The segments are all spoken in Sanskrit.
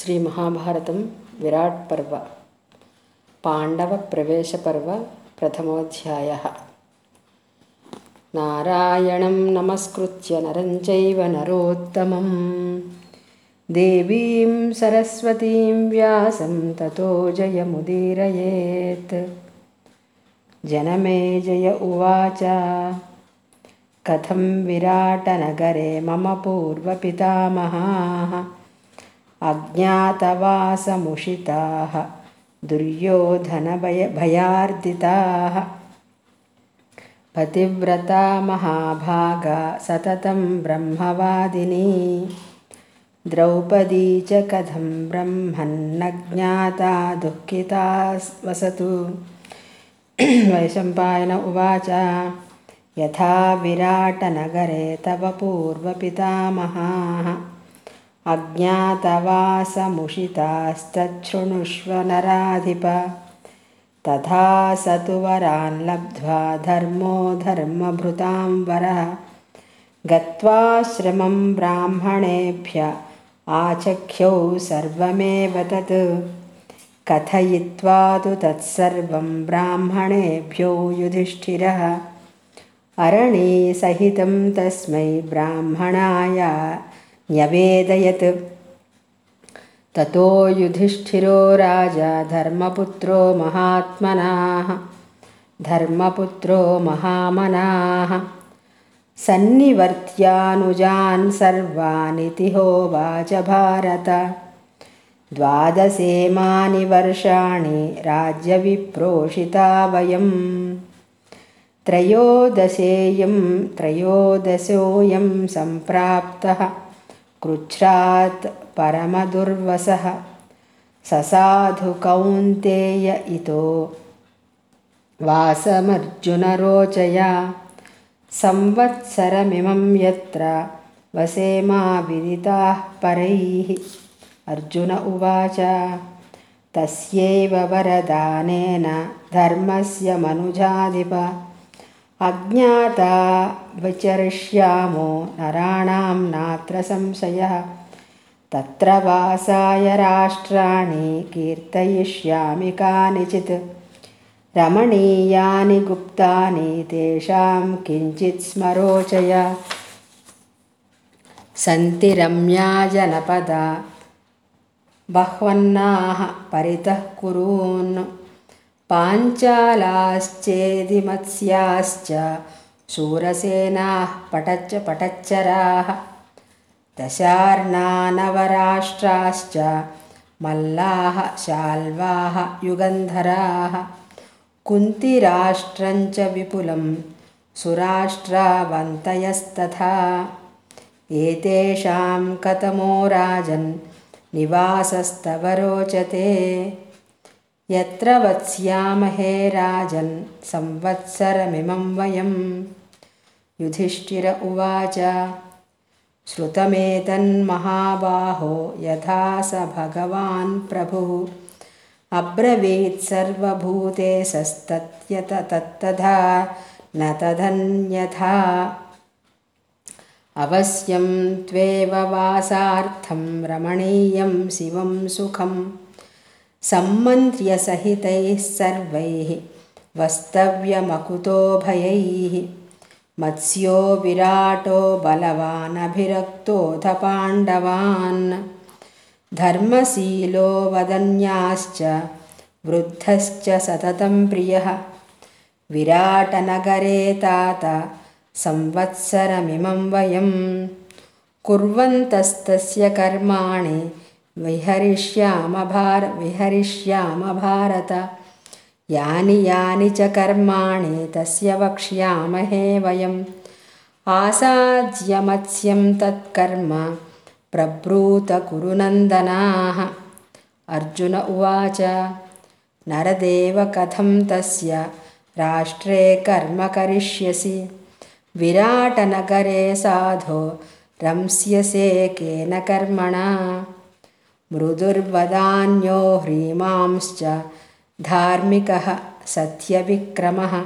श्रीमहाभारतं विराट्पर्व पाण्डवप्रवेशपर्व प्रथमोऽध्यायः। नारायणं नमस्कृत्य नरं चैव नरोत्तमं। देवीं सरस्वतीं व्यासं ततो जयमुदीरयेत्। जनमे जय उवाच। कथं विराटनगरे मम पूर्वपितामहाः अज्ञातवासमुषिताः दुर्योधनभयभयार्दिताः पतिव्रता महाभागा सततं ब्रह्मवादिनी। द्रौपदी च कथं ब्रह्मन्न ज्ञाता दुःखिता वसतु। वैशम्पायन उवाच यथा विराटनगरे तव पूर्वपितामहाः अज्ञातवासमुषितास्तच्छृणुष्व नराधिप। तथा स तु वरान् लब्ध्वा धर्मो धर्मभृतां वरः। गत्वाश्रमं ब्राह्मणेभ्य आचख्यौ सर्वमेव तत्। कथयित्वा तु तत्सर्वं ब्राह्मणेभ्यो युधिष्ठिरः। अरणीसहितं तस्मै ब्राह्मणाय न्यवेदयत्। ततो युधिष्ठिरो राजा धर्मपुत्रो महात्मनाः। धर्मपुत्रो महामनाः। सन्निवर्त्यानुजान् सर्वानिति होवाच भारत। द्वादशेमानि वर्षाणि राज्यविप्रोषिता वयम्। त्रयोदशेयं त्रयोदशोऽयं सम्प्राप्तः कृच्छ्रात् परमदुर्वसः ससाधुकौन्तेय इतो। वासमर्जुनरोचया संवत्सरमिमं यत्र वसेमा विदिताः परैः। अर्जुन उवाच तस्यैव वरदानेन धर्मस्य मनुजाधिप अज्ञाता विचरिष्यामो नराणां नात्र संशयः। तत्र वासाय राष्ट्राणि कीर्तयिष्यामि कानिचित्। रमणीयानि गुप्तानि तेषां किञ्चित् स्मरोचय। सन्ति रम्या जनपदा। बह्वन्नाः परितः कुरून् पाञ्चालाश्चेदिमत्स्याश्च शूरसेनाः पटच्च पटच्चराः दशार्णानवराष्ट्राश्च मल्लाः शाल्वाः युगन्धराः कुन्तिराष्ट्रञ्च विपुलं सुराष्ट्रावन्तयस्तथा एतेषां कतमो राजन् निवासस्तव रोचते यत्र वत्स्यामहे राजन् संवत्सरमिमं वयं युधिष्ठिर उवाच श्रुतमेतन्महाबाहो यथा स भगवान् प्रभुः। अब्रवीत् सर्वभूतेशस्तत्यत तत्तथा न तदन्यथा। अवश्यं त्वेव वासार्थं रमणीयं शिवं सुखम् सम्मन्त्र्यसहितैः सर्वैः वस्तव्यमकुतो भयैः मत्स्यो विराटो बलवानभिरक्तोऽथ पाण्डवान् धर्मशीलो वदन्याश्च वृद्धश्च सततं प्रियः। विराटनगरे तात संवत्सरमिमं वयं कुर्वन्तस्तस्य कर्माणि विहरिष्याम भार विहरिष्याम भारत यानि यानि च कर्माणि तस्य वक्ष्यामहे वयम्। आसाज्यमत्स्यं तत्कर्म प्रब्रूत कुरुनन्दनाः अर्जुन उवाच नरदेव कथं तस्य? राष्ट्रे कर्म करिष्यसि। विराटनगरे साधो रंस्यसे केन कर्मणा मृदुर्वदान्यो ह्रीमांश्च धार्मिकः सत्यविक्रमः।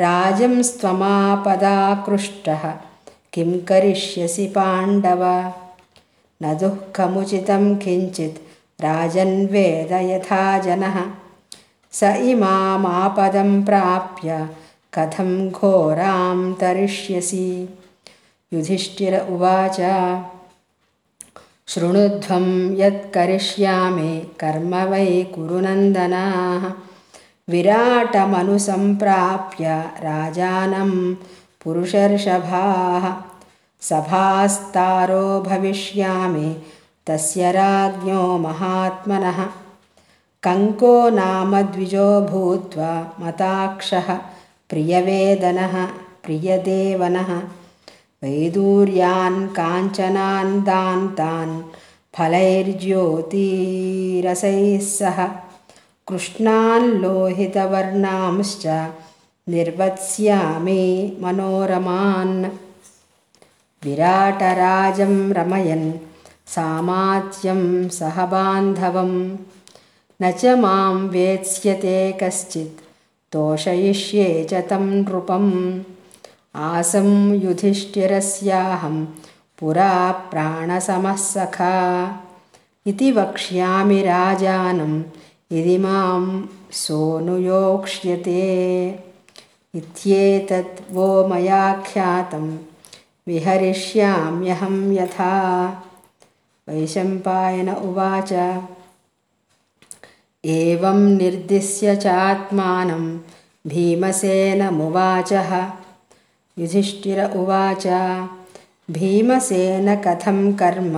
राजंस्त्वमापदाकृष्टः किं करिष्यसि पाण्डव? न दुःखमुचितं किञ्चित् राजन्वेद यथा जनः। स इमामापदं प्राप्य कथं घोरां तरिष्यसि? युधिष्ठिर उवाच शृणुध्वं यत्करिष्यामि कर्म वै कुरुनन्दनाः विराटमनुसम्प्राप्य राजानं पुरुषर्षभाः। सभास्तारो भविष्यामि तस्य राज्ञो महात्मनः। कङ्को नाम द्विजो भूत्वा मताक्षः प्रियवेदनः प्रियदेवनः वैदूर्यान् काञ्चनान् दान्तान् फलैर्ज्योतिरसैः सह। कृष्णान् लोहितवर्णांश्च निर्वत्स्यामि मनोरमान्। विराटराजं रमयन् सामात्यं सह बान्धवं न च मां वेत्स्यते कश्चित् तोषयिष्ये च तं नृपम् आसं युधिष्ठिरस्याहं पुरा प्राणसमः सखा। इति वक्ष्यामि राजानं यदि मां सोऽनुयोक्ष्यते इत्येतत् वो मया ख्यातं विहरिष्याम्यहं यथा। वैशम्पायन उवाच एवं निर्दिश्य चात्मानं भीमसेनमुवाचः युधिष्ठिर उवाच भीमसेन कथं कर्म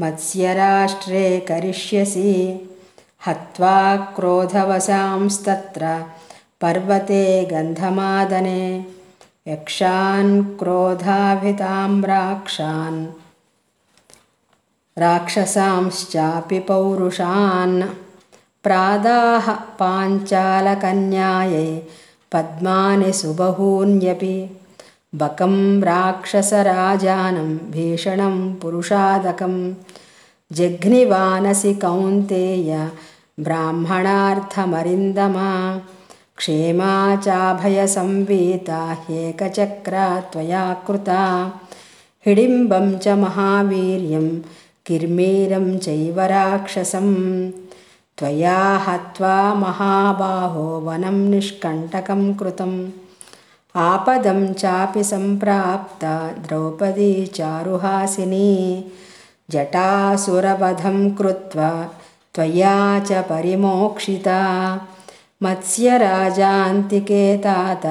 मत्स्यराष्ट्रे करिष्यसि। हत्वा क्रोधवशांस्तत्र पर्वते गन्धमादने यक्षान् क्रोधाभिताम्राक्षान् राक्षसांश्चापि पौरुषान्। प्रादाः पाञ्चालकन्यायै पद्मानि सुबहून्यपि बकं राक्षसराजानं भीषणं पुरुषादकं जघ्निवानसि कौन्तेय ब्राह्मणार्थमरिन्दमा क्षेमा चाभयसंवीता ह्येकचक्रा त्वया कृता हिडिम्बं च महावीर्यं किर्मीरं चैव राक्षसं त्वया हत्वा महाबाहो वनं निष्कण्टकं कृतम् आपदं चापि सम्प्राप्ता द्रौपदी चारुहासिनी जटासुरवधं कृत्वा त्वया च परिमोक्षिता मत्स्यराजान्तिके तात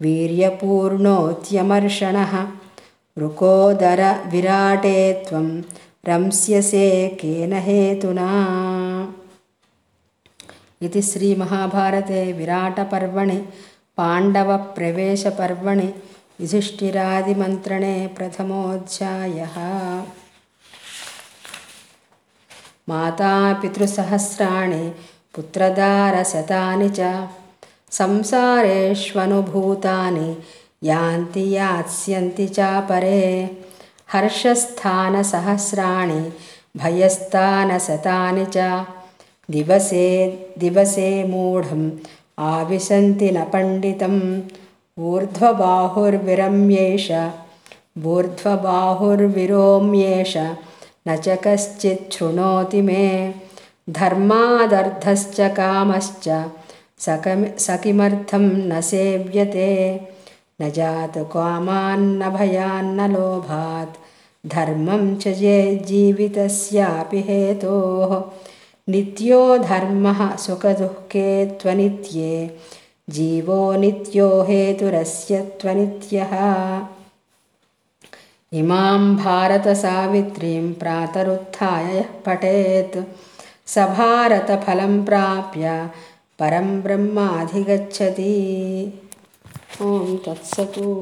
वीर्यपूर्णोत्यमर्षणः रुकोदरविराटे त्वं रंस्यसे केन हेतुना इति श्रीमहाभारते विराटपर्वणि पाण्डवप्रवेशपर्वणि युधिष्ठिरादिमन्त्रणे प्रथमोऽध्यायः। मातापितृसहस्राणि पुत्रदारशतानि च संसारेष्वनुभूतानि यान्ति यास्यन्ति चापरे। हर्षस्थानसहस्राणि भयस्थानशतानि च। दिवसे दिवसे मूढम् आविशन्ति न पण्डितम्। ऊर्ध्वबाहुर्विरम्येष ऊर्ध्वबाहुर्विरोम्येष न च कश्चित् शृणोति मे। धर्मादर्थश्च कामश्च स किमर्थं न सेव्यते। न जातकामान्न भयान्न लोभात् धर्मं च ये जीवितस्यापि हेतोः नित्यो धर्मः सुखदुःखे त्वनित्ये जीवो नित्यो हेतुरस्य त्वनित्यः। इमां भारतसावित्रीं प्रातरुत्थाय पठेत् स भारतफलं प्राप्य परं ब्रह्माधिगच्छति। ॐ तत्सतु